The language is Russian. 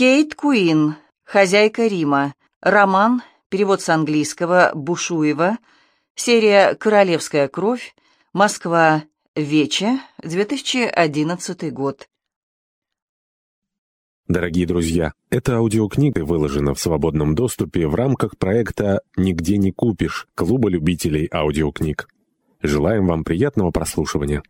Кейт Куин, «Хозяйка Рима», роман, перевод с английского Бушуева, серия «Королевская кровь», Москва, Вече, 2011 год. Дорогие друзья, эта аудиокнига выложена в свободном доступе в рамках проекта «Нигде не купишь» Клуба любителей аудиокниг. Желаем вам приятного прослушивания.